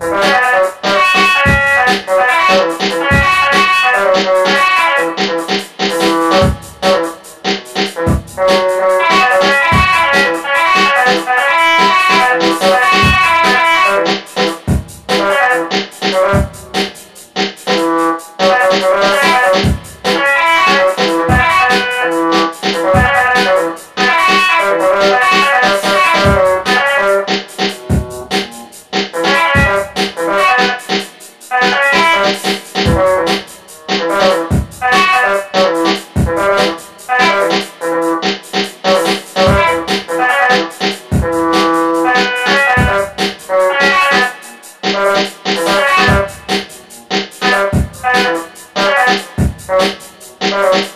Thank mouth.